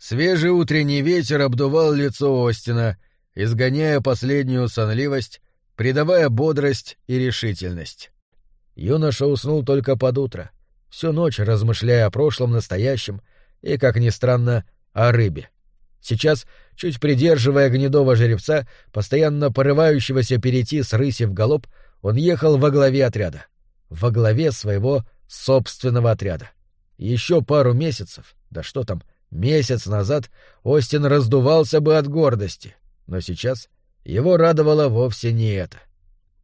Свежий утренний ветер обдувал лицо Остина, изгоняя последнюю сонливость, придавая бодрость и решительность. Юноша уснул только под утро, всю ночь размышляя о прошлом, настоящем и, как ни странно, о рыбе. Сейчас, чуть придерживая гнедого жеребца, постоянно порывающегося перейти с рыси в галоп, он ехал во главе отряда. Во главе своего собственного отряда. Еще пару месяцев, да что там, месяц назад, Остин раздувался бы от гордости, но сейчас его радовало вовсе не это.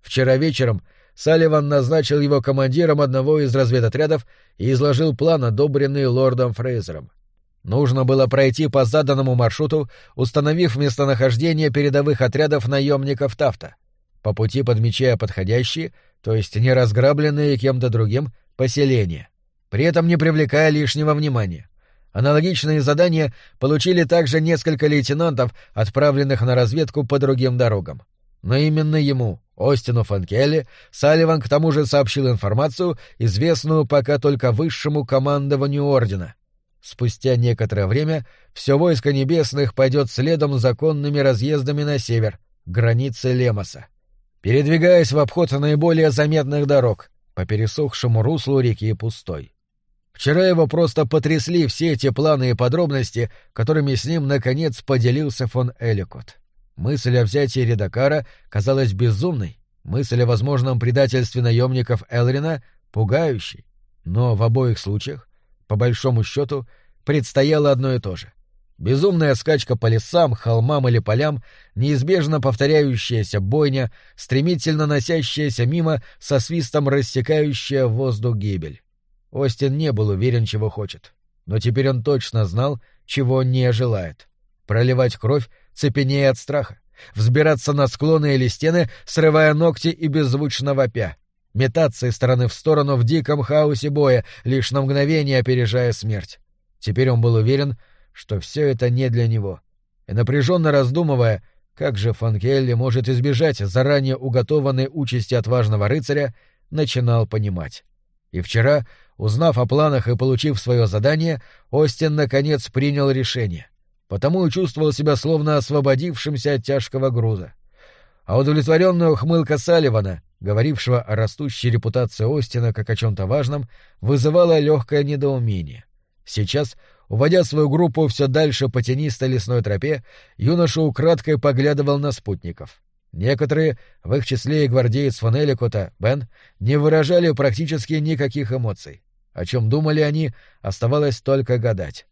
Вчера вечером Салливан назначил его командиром одного из разведотрядов и изложил план, одобренный лордом Фрейзером. Нужно было пройти по заданному маршруту, установив местонахождение передовых отрядов наемников Тафта, по пути подмечая подходящие, то есть не разграбленные кем-то другим, поселения, при этом не привлекая лишнего внимания. Аналогичные задания получили также несколько лейтенантов, отправленных на разведку по другим дорогам. Но именно ему, Остину Фанкелли, Салливан к тому же сообщил информацию, известную пока только высшему командованию Ордена — Спустя некоторое время все войско небесных пойдет следом законными разъездами на север, границы Лемоса, передвигаясь в обход наиболее заметных дорог по пересохшему руслу реки Пустой. Вчера его просто потрясли все эти планы и подробности, которыми с ним, наконец, поделился фон Эликот. Мысль о взятии Редакара казалась безумной, мысль о возможном предательстве наемников Элрина — пугающей, но в обоих случаях по большому счету, предстояло одно и то же. Безумная скачка по лесам, холмам или полям, неизбежно повторяющаяся бойня, стремительно носящаяся мимо, со свистом рассекающая воздух гибель. Остин не был уверен, чего хочет. Но теперь он точно знал, чего не желает. Проливать кровь, цепенея от страха. Взбираться на склоны или стены, срывая ногти и беззвучно вопя метаться из стороны в сторону в диком хаосе боя, лишь на мгновение опережая смерть. Теперь он был уверен, что все это не для него. И напряженно раздумывая, как же Фанкелли может избежать заранее уготованной участи отважного рыцаря, начинал понимать. И вчера, узнав о планах и получив свое задание, Остин наконец принял решение. Потому и чувствовал себя словно освободившимся от тяжкого груза. А удовлетворенная ухмылка Салливана, говорившего о растущей репутации Остина как о чем-то важном, вызывало легкое недоумение. Сейчас, уводя свою группу все дальше по тенистой лесной тропе, юноша украдкой поглядывал на спутников. Некоторые, в их числе и гвардеец фон Эликота, Бен, не выражали практически никаких эмоций. О чем думали они, оставалось только гадать.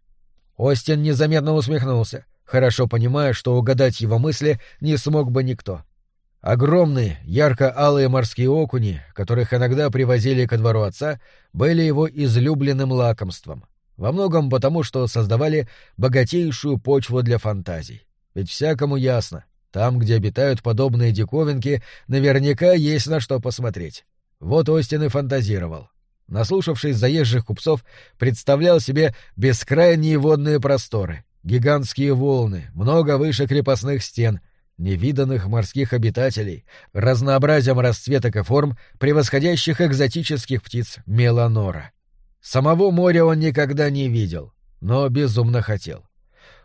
Остин незаметно усмехнулся, хорошо понимая, что угадать его мысли не смог бы никто. — Огромные, ярко-алые морские окуни, которых иногда привозили ко двору отца, были его излюбленным лакомством. Во многом потому, что создавали богатейшую почву для фантазий. Ведь всякому ясно, там, где обитают подобные диковинки, наверняка есть на что посмотреть. Вот Остин и фантазировал. Наслушавшись заезжих купцов, представлял себе бескрайние водные просторы, гигантские волны, много выше крепостных стен — невиданных морских обитателей, разнообразием расцветок и форм, превосходящих экзотических птиц меланора. Самого моря он никогда не видел, но безумно хотел.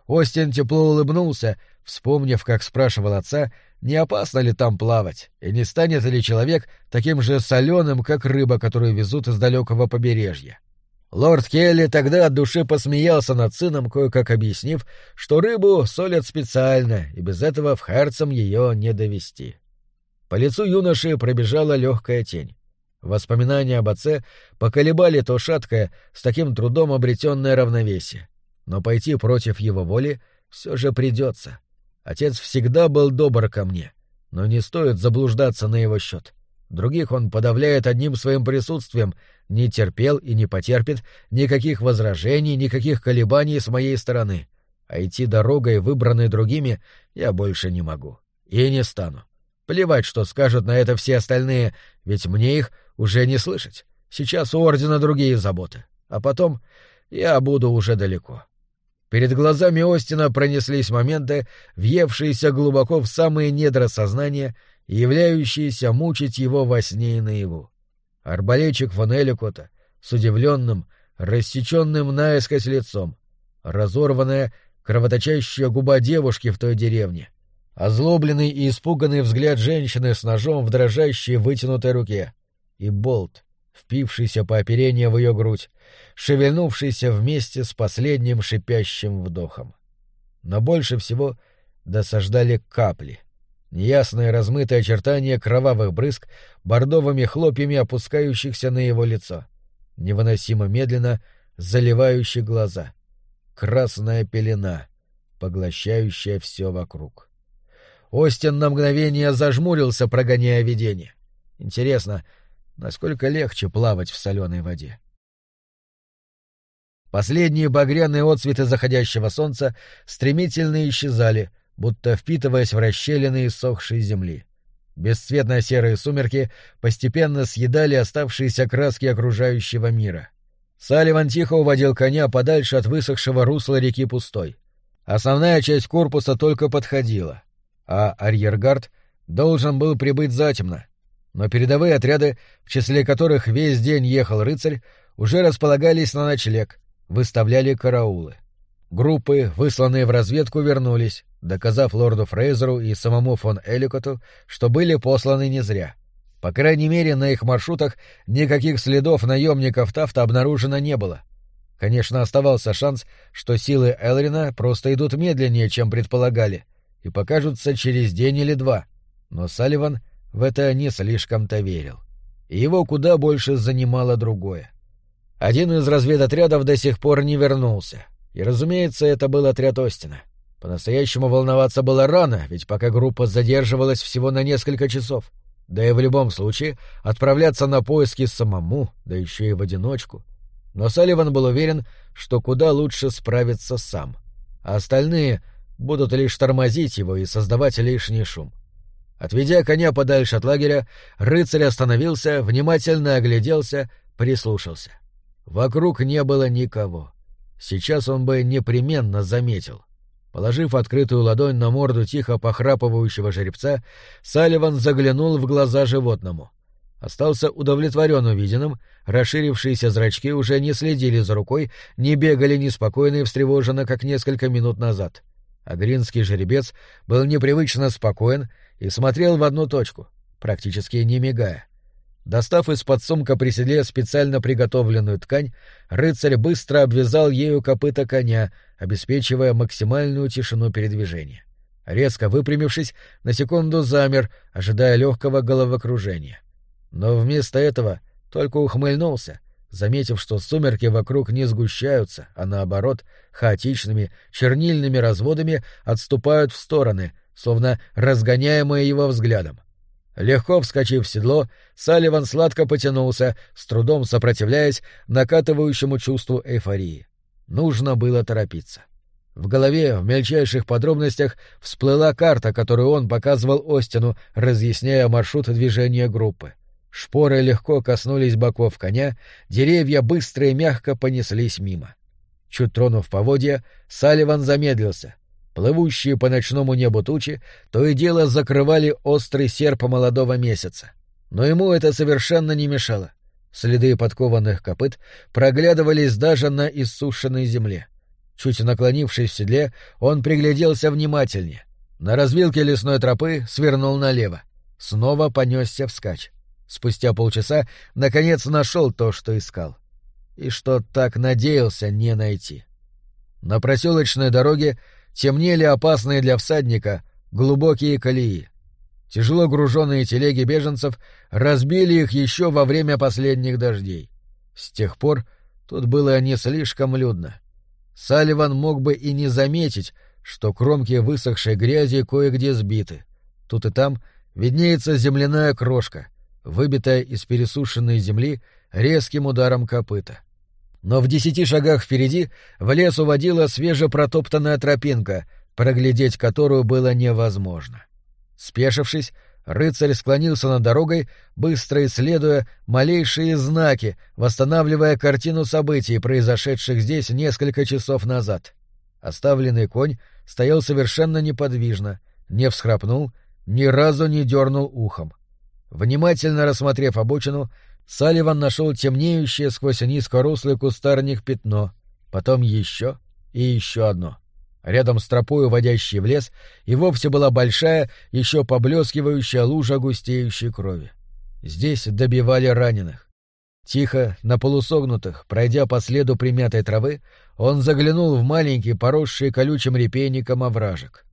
Остин тепло улыбнулся, вспомнив, как спрашивал отца, не опасно ли там плавать, и не станет ли человек таким же соленым, как рыба, которую везут из далекого побережья. Лорд Келли тогда от души посмеялся над сыном, кое-как объяснив, что рыбу солят специально, и без этого в Харцем ее не довести. По лицу юноши пробежала легкая тень. Воспоминания об отце поколебали то шаткое, с таким трудом обретенное равновесие. Но пойти против его воли все же придется. Отец всегда был добр ко мне, но не стоит заблуждаться на его счет. Других он подавляет одним своим присутствием, не терпел и не потерпит никаких возражений, никаких колебаний с моей стороны. А идти дорогой, выбранной другими, я больше не могу. И не стану. Плевать, что скажут на это все остальные, ведь мне их уже не слышать. Сейчас у Ордена другие заботы. А потом я буду уже далеко. Перед глазами Остина пронеслись моменты, въевшиеся глубоко в самые недра сознания являющиеся мучить его во сне и наяву. Арбалетчик фон Эликота с удивленным, рассеченным наискось лицом, разорванная, кровоточащая губа девушки в той деревне, озлобленный и испуганный взгляд женщины с ножом в дрожащей вытянутой руке и болт, впившийся по оперению в ее грудь, шевельнувшийся вместе с последним шипящим вдохом. Но больше всего досаждали капли — неясные размытые очертания кровавых брызг, бордовыми хлопьями опускающихся на его лицо, невыносимо медленно заливающие глаза, красная пелена, поглощающая все вокруг. Остин на мгновение зажмурился, прогоняя видение. Интересно, насколько легче плавать в соленой воде? Последние багряные отцветы заходящего солнца стремительно исчезали, будто впитываясь в расщелины иссохшей земли. Бесцветно-серые сумерки постепенно съедали оставшиеся краски окружающего мира. Салливан тихо уводил коня подальше от высохшего русла реки Пустой. Основная часть корпуса только подходила, а арьергард должен был прибыть затемно. Но передовые отряды, в числе которых весь день ехал рыцарь, уже располагались на ночлег, выставляли караулы. Группы, высланные в разведку, вернулись, доказав лорду Фрейзеру и самому фон Эликоту, что были посланы не зря. По крайней мере, на их маршрутах никаких следов наемников Тафта обнаружено не было. Конечно, оставался шанс, что силы Элрина просто идут медленнее, чем предполагали, и покажутся через день или два. Но Салливан в это не слишком-то верил. И его куда больше занимало другое. Один из разведотрядов до сих пор не вернулся — и, разумеется, это был отряд Остина. По-настоящему волноваться было рано, ведь пока группа задерживалась всего на несколько часов. Да и в любом случае отправляться на поиски самому, да еще и в одиночку. Но Салливан был уверен, что куда лучше справиться сам. А остальные будут лишь тормозить его и создавать лишний шум. Отведя коня подальше от лагеря, рыцарь остановился, внимательно огляделся, прислушался. Вокруг не было никого. Сейчас он бы непременно заметил. Положив открытую ладонь на морду тихо похрапывающего жеребца, Салливан заглянул в глаза животному. Остался удовлетворен увиденным, расширившиеся зрачки уже не следили за рукой, не бегали неспокойно и встревоженно, как несколько минут назад. А гринский жеребец был непривычно спокоен и смотрел в одну точку, практически не мигая. Достав из-под сумка при седле специально приготовленную ткань, рыцарь быстро обвязал ею копыта коня, обеспечивая максимальную тишину передвижения. Резко выпрямившись, на секунду замер, ожидая легкого головокружения. Но вместо этого только ухмыльнулся, заметив, что сумерки вокруг не сгущаются, а наоборот, хаотичными, чернильными разводами отступают в стороны, словно разгоняемые его взглядом. Легко вскочив в седло, Салливан сладко потянулся, с трудом сопротивляясь накатывающему чувству эйфории. Нужно было торопиться. В голове в мельчайших подробностях всплыла карта, которую он показывал Остину, разъясняя маршрут движения группы. Шпоры легко коснулись боков коня, деревья быстро и мягко понеслись мимо. Чуть тронув поводья, Салливан замедлился. Плывущие по ночному небу тучи то и дело закрывали острый серп молодого месяца. Но ему это совершенно не мешало. Следы подкованных копыт проглядывались даже на иссушенной земле. Чуть наклонившись в седле, он пригляделся внимательнее. На развилке лесной тропы свернул налево. Снова понесся вскачь. Спустя полчаса, наконец, нашел то, что искал. И что так надеялся не найти. На проселочной дороге темнели опасные для всадника глубокие колеи. Тяжело груженные телеги беженцев разбили их еще во время последних дождей. С тех пор тут было не слишком людно. Салливан мог бы и не заметить, что кромки высохшей грязи кое-где сбиты. Тут и там виднеется земляная крошка, выбитая из пересушенной земли резким ударом копыта. — но в десяти шагах впереди в лес уводила свежепротоптанная тропинка, проглядеть которую было невозможно. Спешившись, рыцарь склонился над дорогой, быстро исследуя малейшие знаки, восстанавливая картину событий, произошедших здесь несколько часов назад. Оставленный конь стоял совершенно неподвижно, не всхрапнул, ни разу не дернул ухом. Внимательно рассмотрев обочину, Салливан нашел темнеющее сквозь низкорослый кустарник пятно, потом еще и еще одно. Рядом с тропой, уводящей в лес, и вовсе была большая, еще поблескивающая лужа густеющей крови. Здесь добивали раненых. Тихо, на полусогнутых, пройдя по следу примятой травы, он заглянул в маленький, поросший колючим репейником овражек.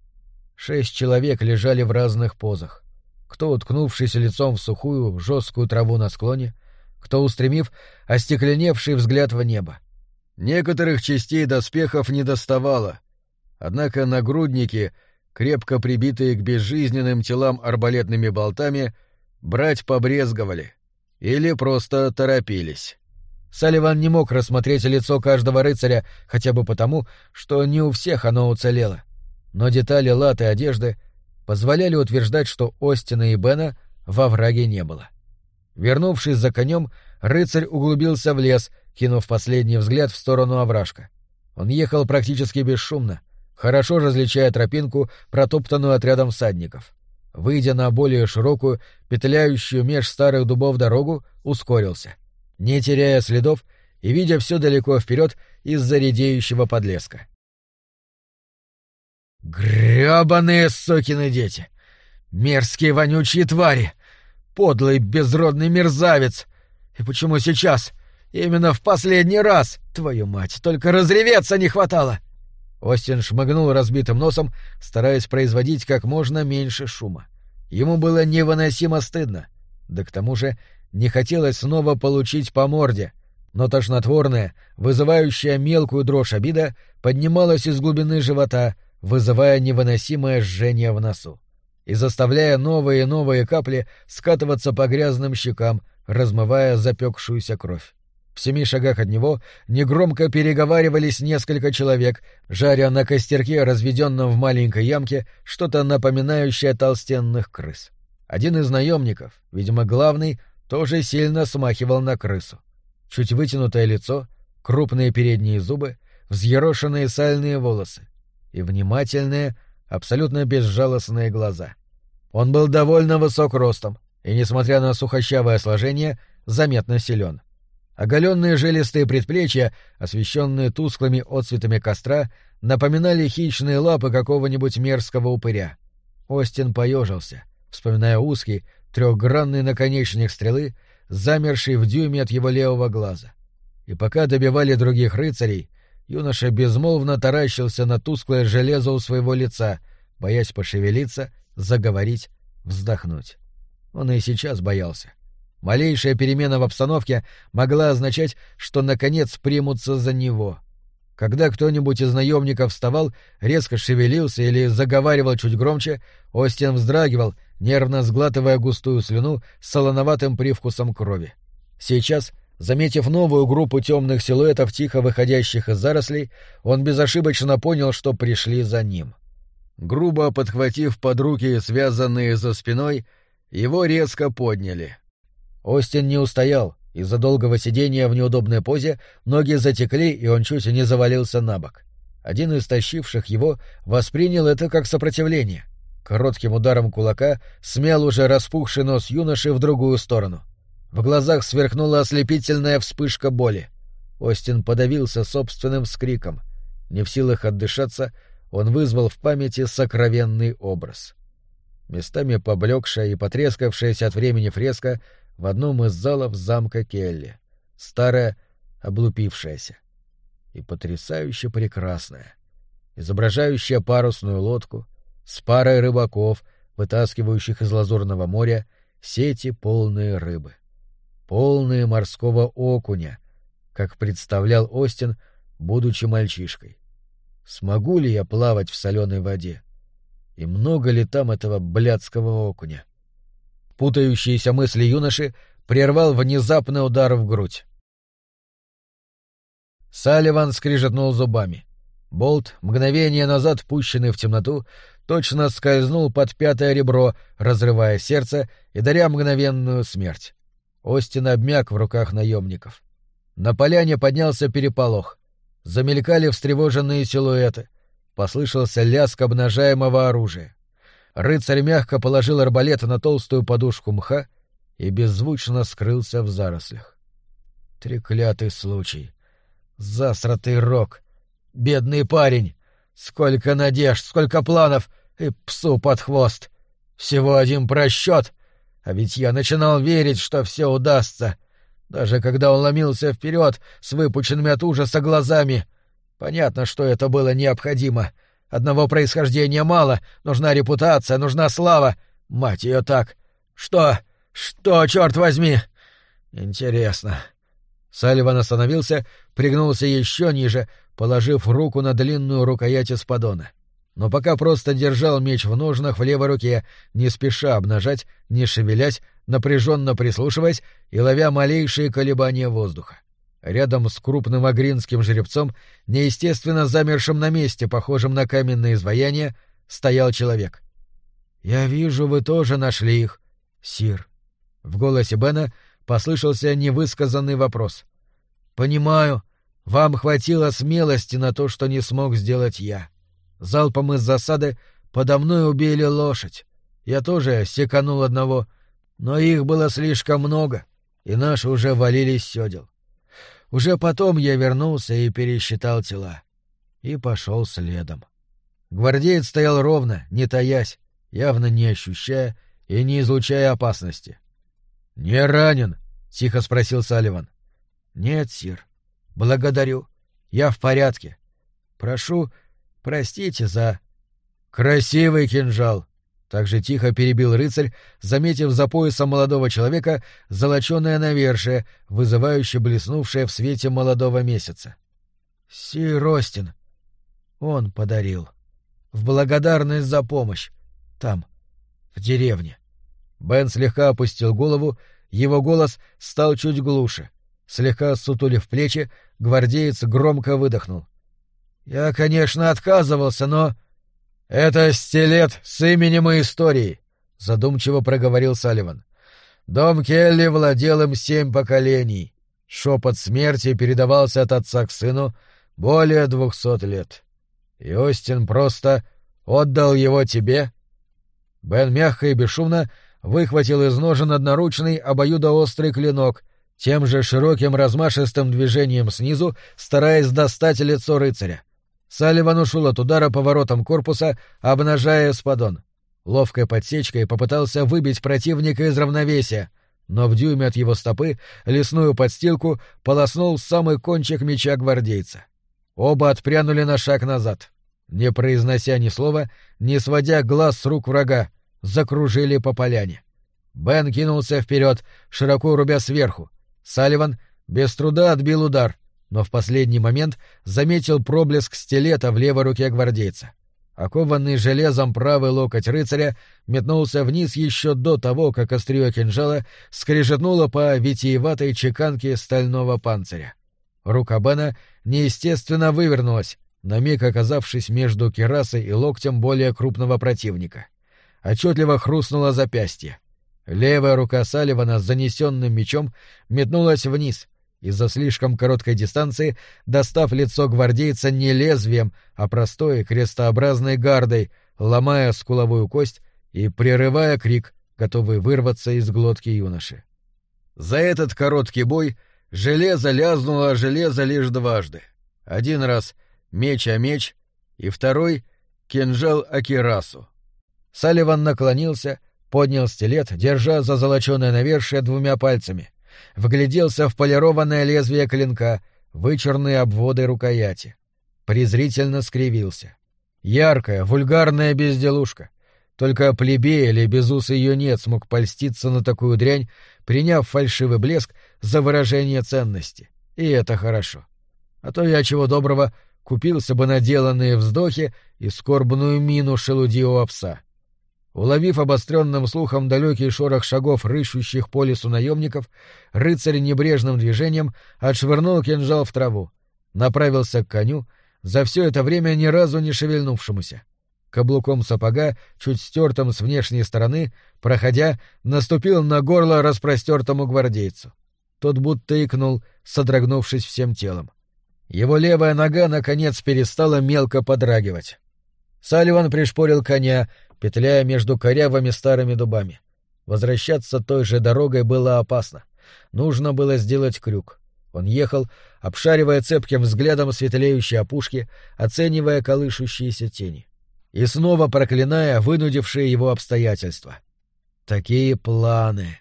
Шесть человек лежали в разных позах. Кто, уткнувшись лицом в сухую, жесткую траву на склоне, кто, устремив остекленевший взгляд в небо. Некоторых частей доспехов не доставало, однако нагрудники, крепко прибитые к безжизненным телам арбалетными болтами, брать побрезговали или просто торопились. Салливан не мог рассмотреть лицо каждого рыцаря хотя бы потому, что не у всех оно уцелело. Но детали латы одежды позволяли утверждать, что Остина и Бена во враге не было. Вернувшись за конем, рыцарь углубился в лес, кинув последний взгляд в сторону овражка. Он ехал практически бесшумно, хорошо различая тропинку, протоптанную отрядом всадников. Выйдя на более широкую, петляющую меж старых дубов дорогу, ускорился. Не теряя следов и видя все далеко вперед из-за редеющего подлеска. «Грёбаные сукины дети! Мерзкие вонючие твари! Подлый безродный мерзавец! И почему сейчас? Именно в последний раз! Твою мать, только разреветься не хватало!» Остин шмыгнул разбитым носом, стараясь производить как можно меньше шума. Ему было невыносимо стыдно. Да к тому же не хотелось снова получить по морде, но тошнотворная, вызывающая мелкую дрожь обида, поднималась из глубины живота, вызывая невыносимое жжение в носу и заставляя новые и новые капли скатываться по грязным щекам, размывая запекшуюся кровь. В семи шагах от него негромко переговаривались несколько человек, жаря на костерке, разведенном в маленькой ямке, что-то напоминающее толстенных крыс. Один из наемников, видимо, главный, тоже сильно смахивал на крысу. Чуть вытянутое лицо, крупные передние зубы, взъерошенные сальные волосы и внимательные, абсолютно безжалостные глаза. Он был довольно высок ростом и, несмотря на сухощавое сложение, заметно силен. Оголенные жилистые предплечья, освещенные тусклыми отцветами костра, напоминали хищные лапы какого-нибудь мерзкого упыря. Остин поежился, вспоминая узкий, трехгранный наконечник стрелы, замерший в дюйме от его левого глаза. И пока добивали других рыцарей, юноша безмолвно таращился на тусклое железо у своего лица, боясь пошевелиться, заговорить, вздохнуть. Он и сейчас боялся. Малейшая перемена в обстановке могла означать, что наконец примутся за него. Когда кто-нибудь из наемников вставал, резко шевелился или заговаривал чуть громче, Остин вздрагивал, нервно сглатывая густую слюну с солоноватым привкусом крови. Сейчас, заметив новую группу темных силуэтов, тихо выходящих из зарослей, он безошибочно понял, что пришли за ним. Грубо подхватив под руки, связанные за спиной, его резко подняли — Остин не устоял. Из-за долгого сидения в неудобной позе ноги затекли, и он чуть не завалился на бок. Один из тащивших его воспринял это как сопротивление. Коротким ударом кулака смял уже распухший нос юноши в другую сторону. В глазах сверкнула ослепительная вспышка боли. Остин подавился собственным скриком. Не в силах отдышаться, он вызвал в памяти сокровенный образ. Местами поблекшая и потрескавшаяся от времени фреска в одном из залов замка Келли. Старая, облупившаяся. И потрясающе прекрасная. Изображающая парусную лодку с парой рыбаков, вытаскивающих из лазурного моря сети полные рыбы. Полные морского окуня, как представлял Остин, будучи мальчишкой. Смогу ли я плавать в соленой воде? И много ли там этого блядского окуня? — Путающиеся мысли юноши прервал внезапный удар в грудь. Салливан скрижетнул зубами. Болт, мгновение назад пущенный в темноту, точно скользнул под пятое ребро, разрывая сердце и даря мгновенную смерть. Остин обмяк в руках наемников. На поляне поднялся переполох. Замелькали встревоженные силуэты. Послышался лязг обнажаемого оружия. Рыцарь мягко положил арбалет на толстую подушку мха и беззвучно скрылся в зарослях. Треклятый случай. Засратый рок. Бедный парень. Сколько надежд, сколько планов, и псу под хвост. Всего один просчет, а ведь я начинал верить, что все удастся. Даже когда он ломился вперед с выпученными от ужаса глазами. Понятно, что это было необходимо. Одного происхождения мало, нужна репутация, нужна слава. Мать ее так. Что? Что, черт возьми? Интересно. Салливан остановился, пригнулся еще ниже, положив руку на длинную рукоять исподона. Но пока просто держал меч в ножнах в левой руке, не спеша обнажать, не шевелясь, напряженно прислушиваясь и ловя малейшие колебания воздуха. Рядом с крупным агринским жеребцом, неестественно замершим на месте, похожим на каменное изваяние, стоял человек. «Я вижу, вы тоже нашли их, сир». В голосе Бена послышался невысказанный вопрос. «Понимаю, вам хватило смелости на то, что не смог сделать я. Залпом из засады подо мной убили лошадь. Я тоже секанул одного, но их было слишком много, и наши уже валились сёдел. Уже потом я вернулся и пересчитал тела. И пошел следом. Гвардеец стоял ровно, не таясь, явно не ощущая и не излучая опасности. — Не ранен? — тихо спросил Салливан. — Нет, сир. Благодарю. Я в порядке. Прошу, простите за... — Красивый кинжал! — так же тихо перебил рыцарь, заметив за поясом молодого человека золоченое навершие, вызывающе блеснувшее в свете молодого месяца. — Си Ростин. Он подарил. В благодарность за помощь. Там, в деревне. Бен слегка опустил голову, его голос стал чуть глуше. Слегка сутулив плечи, гвардеец громко выдохнул. «Я, конечно, отказывался, но...» «Это стилет с именем и историей», — задумчиво проговорил Салливан. «Дом Келли владел им семь поколений. Шепот смерти передавался от отца к сыну более двухсот лет. И Остин просто отдал его тебе?» Бен мягко и бесшумно выхватил из ножен одноручный обоюдоострый клинок, тем же широким размашистым движением снизу, стараясь достать лицо рыцаря. Салливан ушел от удара поворотом корпуса, обнажая спадон. Ловкой подсечкой попытался выбить противника из равновесия, но в дюйме от его стопы лесную подстилку полоснул самый кончик меча гвардейца. Оба отпрянули на шаг назад. Не произнося ни слова, не сводя глаз с рук врага, закружили по поляне. Бен кинулся вперед, широко рубя сверху. Салливан без труда отбил удар, но в последний момент заметил проблеск стилета в левой руке гвардейца. Окованный железом правый локоть рыцаря метнулся вниз еще до того, как острие кинжала скрежетнуло по витиеватой чеканке стального панциря. Рука Бена неестественно вывернулась, на миг оказавшись между керасой и локтем более крупного противника. Отчетливо хрустнуло запястье. Левая рука Салливана с занесенным мечом метнулась вниз, из-за слишком короткой дистанции, достав лицо гвардейца не лезвием, а простой крестообразной гардой, ломая скуловую кость и прерывая крик, готовый вырваться из глотки юноши. За этот короткий бой железо лязнуло железо лишь дважды. Один раз меч о меч, и второй — кинжал о кирасу. Салливан наклонился, поднял стилет, держа за золоченое навершие двумя пальцами, вгляделся в полированное лезвие клинка, вычурные обводы рукояти. Презрительно скривился. Яркая, вульгарная безделушка. Только плебей или безусый юнец смог польститься на такую дрянь, приняв фальшивый блеск за выражение ценности. И это хорошо. А то я чего доброго купился бы на деланные вздохи и скорбную мину шелудивого пса. Уловив обостренным слухом далекий шорох шагов рыщущих по лесу наемников, рыцарь небрежным движением отшвырнул кинжал в траву, направился к коню, за все это время ни разу не шевельнувшемуся. Каблуком сапога, чуть стертым с внешней стороны, проходя, наступил на горло распростертому гвардейцу. Тот будто икнул, содрогнувшись всем телом. Его левая нога, наконец, перестала мелко подрагивать. Салливан пришпорил коня, петляя между корявыми старыми дубами. Возвращаться той же дорогой было опасно. Нужно было сделать крюк. Он ехал, обшаривая цепким взглядом светлеющие опушки, оценивая колышущиеся тени. И снова проклиная вынудившие его обстоятельства. Такие планы.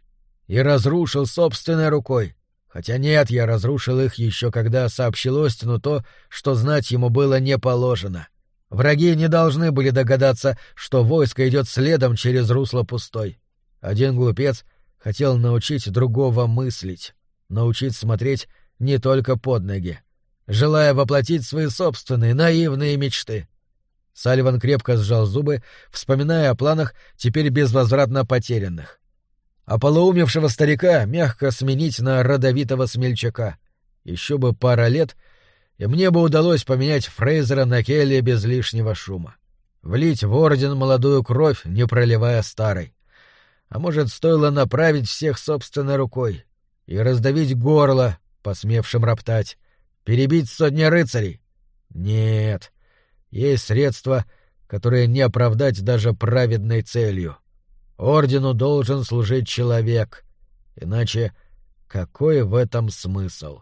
И разрушил собственной рукой. Хотя нет, я разрушил их еще когда сообщил Остину то, что знать ему было не положено. Враги не должны были догадаться, что войско идет следом через русло пустой. Один глупец хотел научить другого мыслить, научить смотреть не только под ноги, желая воплотить свои собственные наивные мечты. Сальван крепко сжал зубы, вспоминая о планах, теперь безвозвратно потерянных. А полоумевшего старика мягко сменить на родовитого смельчака. Еще бы пара лет, и мне бы удалось поменять Фрейзера на Келли без лишнего шума. Влить в орден молодую кровь, не проливая старой. А может, стоило направить всех собственной рукой и раздавить горло, посмевшим роптать, перебить сотни рыцарей? Нет, есть средства, которые не оправдать даже праведной целью. Ордену должен служить человек, иначе какой в этом смысл?